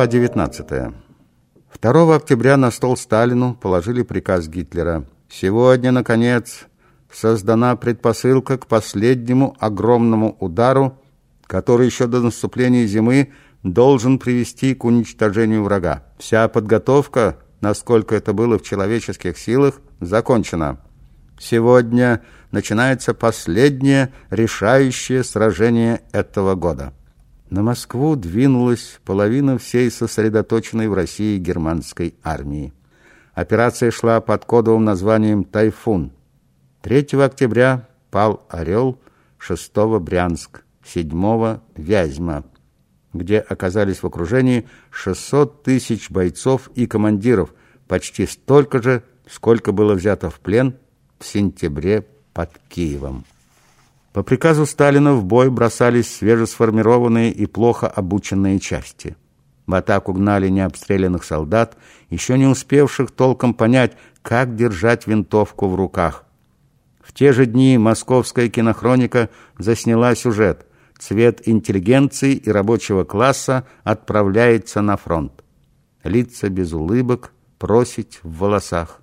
Глава 19. 2 октября на стол Сталину положили приказ Гитлера. Сегодня, наконец, создана предпосылка к последнему огромному удару, который еще до наступления зимы должен привести к уничтожению врага. Вся подготовка, насколько это было в человеческих силах, закончена. Сегодня начинается последнее решающее сражение этого года. На Москву двинулась половина всей сосредоточенной в России германской армии. Операция шла под кодовым названием «Тайфун». 3 октября пал «Орел», 6 Брянск, 7 Вязьма, где оказались в окружении 600 тысяч бойцов и командиров, почти столько же, сколько было взято в плен в сентябре под Киевом. По приказу Сталина в бой бросались свежесформированные и плохо обученные части. В атаку гнали необстрелянных солдат, еще не успевших толком понять, как держать винтовку в руках. В те же дни московская кинохроника засняла сюжет «Цвет интеллигенции и рабочего класса отправляется на фронт». Лица без улыбок, просить в волосах.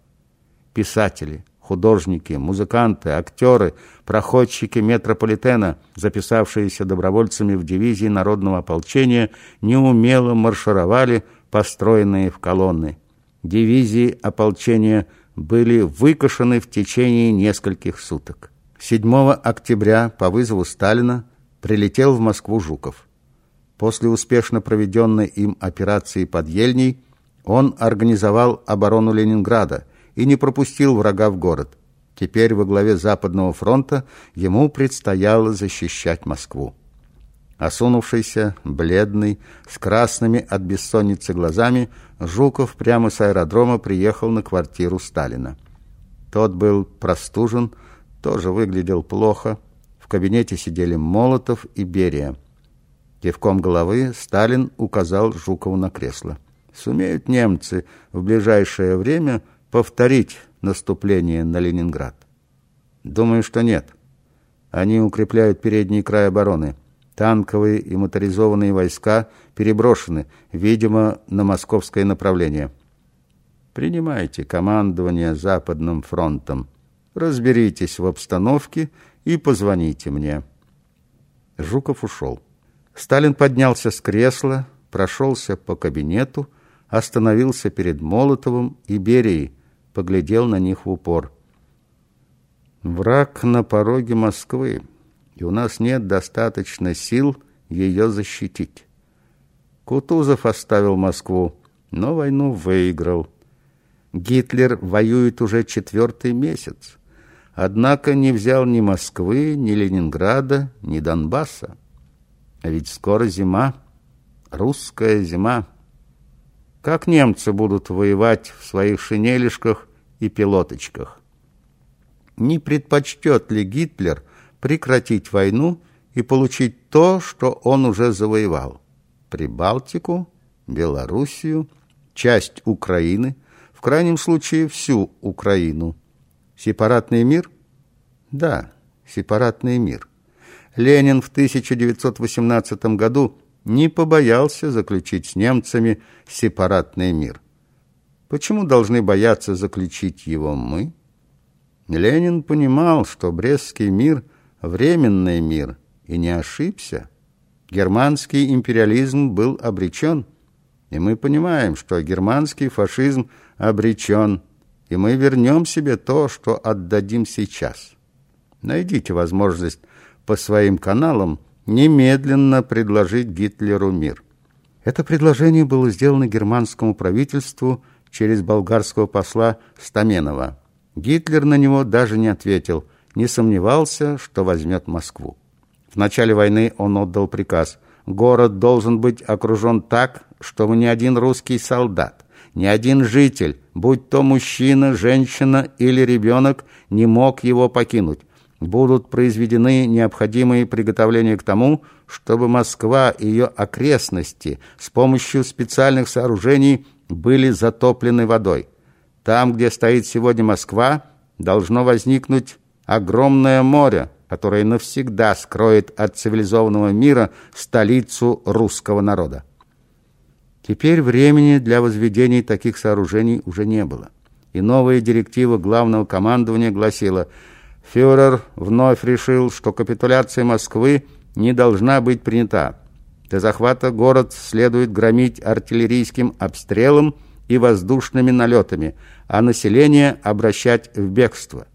Писатели – художники, музыканты, актеры, проходчики метрополитена, записавшиеся добровольцами в дивизии народного ополчения, неумело маршировали, построенные в колонны. Дивизии ополчения были выкошены в течение нескольких суток. 7 октября по вызову Сталина прилетел в Москву Жуков. После успешно проведенной им операции под Ельней он организовал оборону Ленинграда – и не пропустил врага в город. Теперь во главе Западного фронта ему предстояло защищать Москву. Осунувшийся, бледный, с красными от бессонницы глазами, Жуков прямо с аэродрома приехал на квартиру Сталина. Тот был простужен, тоже выглядел плохо. В кабинете сидели Молотов и Берия. Кивком головы Сталин указал Жукову на кресло. «Сумеют немцы в ближайшее время повторить наступление на Ленинград? Думаю, что нет. Они укрепляют передний край обороны. Танковые и моторизованные войска переброшены, видимо, на московское направление. Принимайте командование Западным фронтом. Разберитесь в обстановке и позвоните мне. Жуков ушел. Сталин поднялся с кресла, прошелся по кабинету, остановился перед Молотовым и Берией, поглядел на них в упор. «Враг на пороге Москвы, и у нас нет достаточно сил ее защитить. Кутузов оставил Москву, но войну выиграл. Гитлер воюет уже четвертый месяц, однако не взял ни Москвы, ни Ленинграда, ни Донбасса. А ведь скоро зима, русская зима. Как немцы будут воевать в своих шинелишках и пилоточках? Не предпочтет ли Гитлер прекратить войну и получить то, что он уже завоевал? Прибалтику, Белоруссию, часть Украины, в крайнем случае всю Украину. Сепаратный мир? Да, сепаратный мир. Ленин в 1918 году не побоялся заключить с немцами сепаратный мир. Почему должны бояться заключить его мы? Ленин понимал, что Брестский мир – временный мир, и не ошибся. Германский империализм был обречен, и мы понимаем, что германский фашизм обречен, и мы вернем себе то, что отдадим сейчас. Найдите возможность по своим каналам немедленно предложить Гитлеру мир. Это предложение было сделано германскому правительству через болгарского посла Стаменова. Гитлер на него даже не ответил, не сомневался, что возьмет Москву. В начале войны он отдал приказ. Город должен быть окружен так, чтобы ни один русский солдат, ни один житель, будь то мужчина, женщина или ребенок, не мог его покинуть будут произведены необходимые приготовления к тому, чтобы Москва и ее окрестности с помощью специальных сооружений были затоплены водой. Там, где стоит сегодня Москва, должно возникнуть огромное море, которое навсегда скроет от цивилизованного мира столицу русского народа. Теперь времени для возведения таких сооружений уже не было. И новая директива главного командования гласила «Фюрер вновь решил, что капитуляция Москвы не должна быть принята. До захвата город следует громить артиллерийским обстрелом и воздушными налетами, а население обращать в бегство.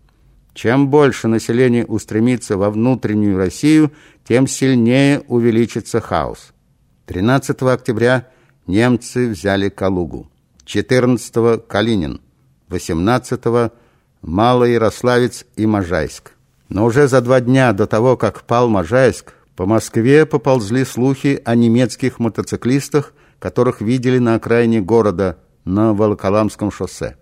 Чем больше население устремится во внутреннюю Россию, тем сильнее увеличится хаос. 13 октября немцы взяли Калугу, 14-го – Калинин, 18-го – Малоярославец и Можайск. Но уже за два дня до того, как пал Можайск, по Москве поползли слухи о немецких мотоциклистах, которых видели на окраине города на Волоколамском шоссе.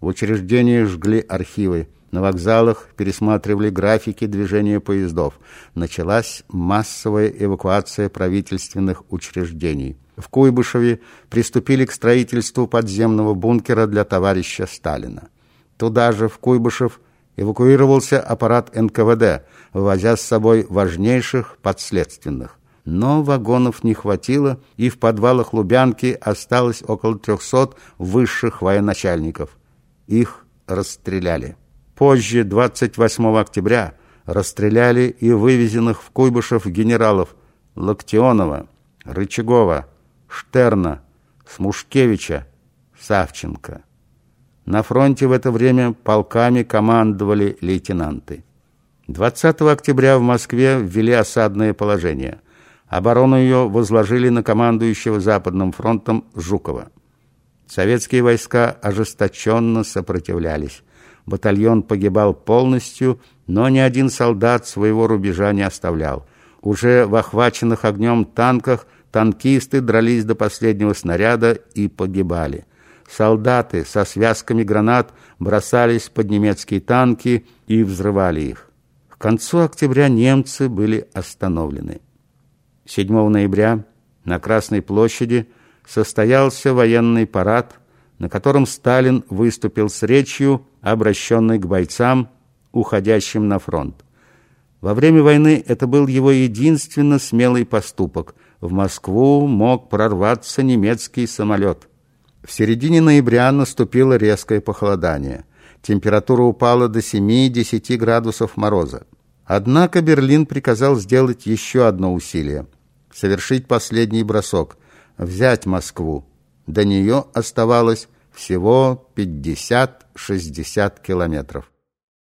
В учреждениях жгли архивы, на вокзалах пересматривали графики движения поездов. Началась массовая эвакуация правительственных учреждений. В Куйбышеве приступили к строительству подземного бункера для товарища Сталина. Туда же, в Куйбышев, эвакуировался аппарат НКВД, вывозя с собой важнейших подследственных. Но вагонов не хватило, и в подвалах Лубянки осталось около 300 высших военачальников. Их расстреляли. Позже, 28 октября, расстреляли и вывезенных в Куйбышев генералов Локтионова, Рычагова, Штерна, Смушкевича, Савченко. На фронте в это время полками командовали лейтенанты. 20 октября в Москве ввели осадное положение. Оборону ее возложили на командующего Западным фронтом Жукова. Советские войска ожесточенно сопротивлялись. Батальон погибал полностью, но ни один солдат своего рубежа не оставлял. Уже в охваченных огнем танках танкисты дрались до последнего снаряда и погибали. Солдаты со связками гранат бросались под немецкие танки и взрывали их. К концу октября немцы были остановлены. 7 ноября на Красной площади состоялся военный парад, на котором Сталин выступил с речью, обращенной к бойцам, уходящим на фронт. Во время войны это был его единственно смелый поступок. В Москву мог прорваться немецкий самолет. В середине ноября наступило резкое похолодание. Температура упала до 7-10 градусов мороза. Однако Берлин приказал сделать еще одно усилие – совершить последний бросок, взять Москву. До нее оставалось всего 50-60 километров.